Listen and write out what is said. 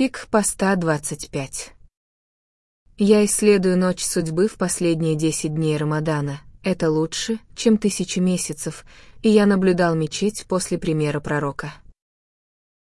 Фиг поста 25. Я исследую ночь судьбы в последние 10 дней Рамадана. Это лучше, чем тысячи месяцев, и я наблюдал мечеть после примера пророка.